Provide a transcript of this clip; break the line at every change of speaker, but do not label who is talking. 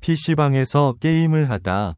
PC방에서 게임을 하다